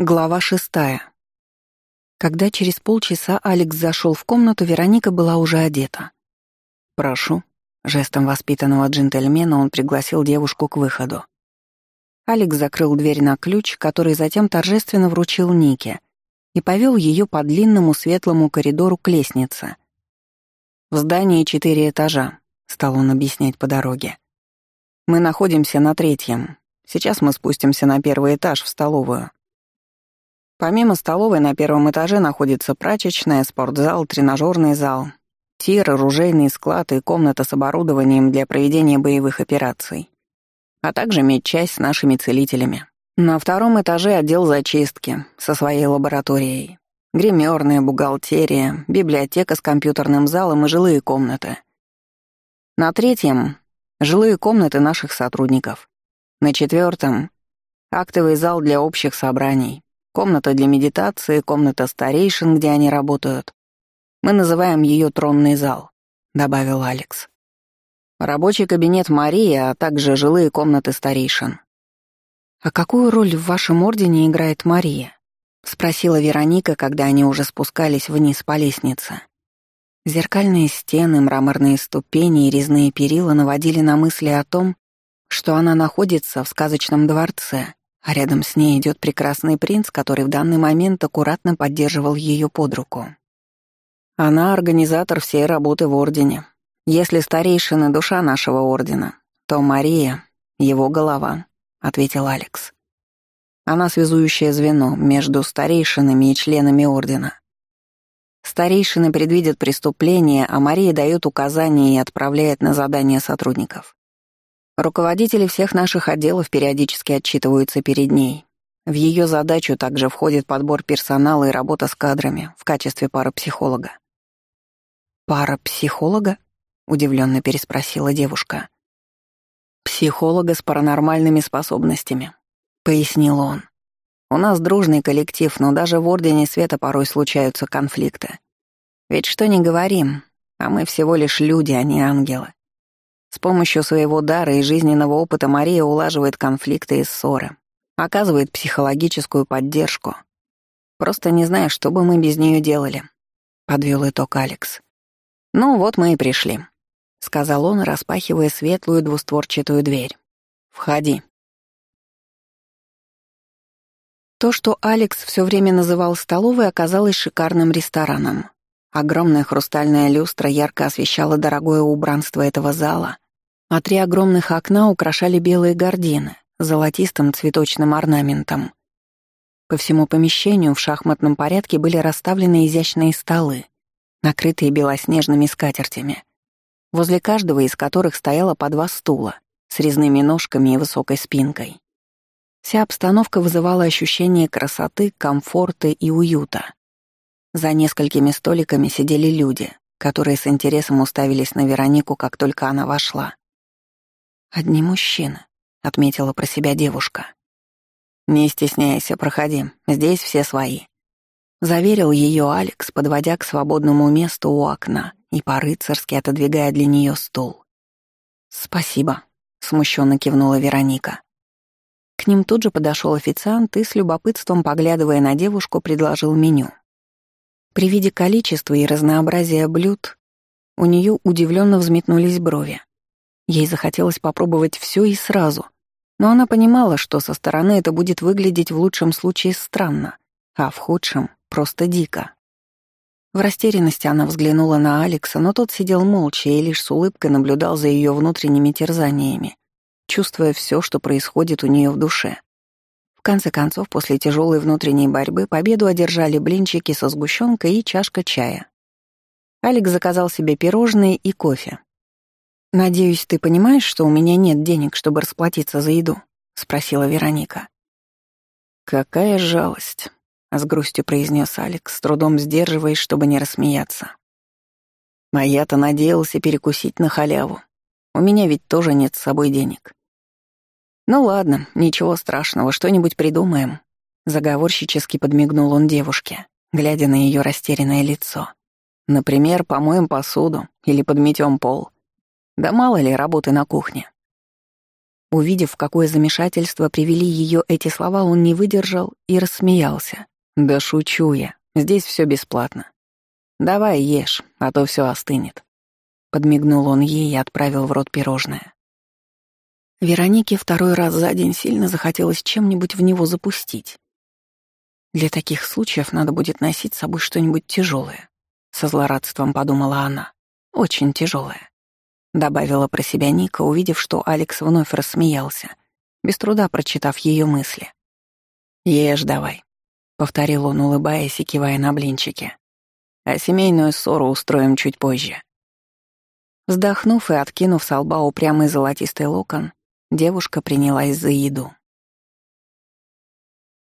Глава шестая. Когда через полчаса Алекс зашел в комнату, Вероника была уже одета. «Прошу». Жестом воспитанного джентльмена он пригласил девушку к выходу. Алекс закрыл дверь на ключ, который затем торжественно вручил Нике и повел ее по длинному светлому коридору к лестнице. «В здании четыре этажа», — стал он объяснять по дороге. «Мы находимся на третьем. Сейчас мы спустимся на первый этаж в столовую. Помимо столовой на первом этаже находится прачечная, спортзал, тренажерный зал, тир, оружейный склад и комната с оборудованием для проведения боевых операций, а также медчасть с нашими целителями. На втором этаже отдел зачистки со своей лабораторией, гримерная, бухгалтерия, библиотека с компьютерным залом и жилые комнаты. На третьем — жилые комнаты наших сотрудников. На четвертом — актовый зал для общих собраний, Комната для медитации, комната старейшин, где они работают. Мы называем ее тронный зал», — добавил Алекс. «Рабочий кабинет Марии, а также жилые комнаты старейшин». «А какую роль в вашем ордене играет Мария?» — спросила Вероника, когда они уже спускались вниз по лестнице. Зеркальные стены, мраморные ступени и резные перила наводили на мысли о том, что она находится в сказочном дворце, а рядом с ней идет прекрасный принц, который в данный момент аккуратно поддерживал ее под руку. Она организатор всей работы в Ордене. Если старейшина — душа нашего Ордена, то Мария — его голова, — ответил Алекс. Она связующее звено между старейшинами и членами Ордена. Старейшины предвидят преступления, а Мария дает указания и отправляет на задания сотрудников. Руководители всех наших отделов периодически отчитываются перед ней. В ее задачу также входит подбор персонала и работа с кадрами в качестве парапсихолога. «Парапсихолога?» — удивленно переспросила девушка. «Психолога с паранормальными способностями», — пояснил он. «У нас дружный коллектив, но даже в Ордене Света порой случаются конфликты. Ведь что ни говорим, а мы всего лишь люди, а не ангелы. С помощью своего дара и жизненного опыта Мария улаживает конфликты и ссоры, оказывает психологическую поддержку. Просто не знаю, что бы мы без нее делали», — подвел итог Алекс. «Ну вот мы и пришли», — сказал он, распахивая светлую двустворчатую дверь. «Входи». То, что Алекс все время называл столовой, оказалось шикарным рестораном. Огромная хрустальная люстра ярко освещала дорогое убранство этого зала, а три огромных окна украшали белые гардины с золотистым цветочным орнаментом. По всему помещению в шахматном порядке были расставлены изящные столы, накрытые белоснежными скатертями, возле каждого из которых стояло по два стула с резными ножками и высокой спинкой. Вся обстановка вызывала ощущение красоты, комфорта и уюта. За несколькими столиками сидели люди, которые с интересом уставились на Веронику, как только она вошла. «Одни мужчины», — отметила про себя девушка. «Не стесняйся, проходи, здесь все свои», — заверил ее Алекс, подводя к свободному месту у окна и по-рыцарски отодвигая для нее стул. «Спасибо», — смущенно кивнула Вероника. К ним тут же подошел официант и, с любопытством поглядывая на девушку, предложил меню. При виде количества и разнообразия блюд у нее удивленно взметнулись брови. Ей захотелось попробовать все и сразу, но она понимала, что со стороны это будет выглядеть в лучшем случае странно, а в худшем — просто дико. В растерянности она взглянула на Алекса, но тот сидел молча и лишь с улыбкой наблюдал за ее внутренними терзаниями, чувствуя все, что происходит у нее в душе. Конце концов, после тяжелой внутренней борьбы победу одержали блинчики со сгущенкой и чашка чая. Алекс заказал себе пирожные и кофе. «Надеюсь, ты понимаешь, что у меня нет денег, чтобы расплатиться за еду?» — спросила Вероника. «Какая жалость», — с грустью произнес Алекс, с трудом сдерживаясь, чтобы не рассмеяться. «А я-то надеялся перекусить на халяву. У меня ведь тоже нет с собой денег. «Ну ладно, ничего страшного, что-нибудь придумаем», — заговорщически подмигнул он девушке, глядя на ее растерянное лицо. «Например, помоем посуду или подметем пол. Да мало ли работы на кухне». Увидев, в какое замешательство привели ее эти слова, он не выдержал и рассмеялся. «Да шучу я. Здесь все бесплатно. Давай ешь, а то все остынет». Подмигнул он ей и отправил в рот пирожное. Веронике второй раз за день сильно захотелось чем-нибудь в него запустить. Для таких случаев надо будет носить с собой что-нибудь тяжелое. Со злорадством подумала она. Очень тяжелое. Добавила про себя Ника, увидев, что Алекс вновь рассмеялся, без труда прочитав ее мысли. «Ешь давай», — повторил он, улыбаясь и кивая на блинчики. «А семейную ссору устроим чуть позже». Вздохнув и откинув с лба упрямый золотистый локон, девушка принялась за еду.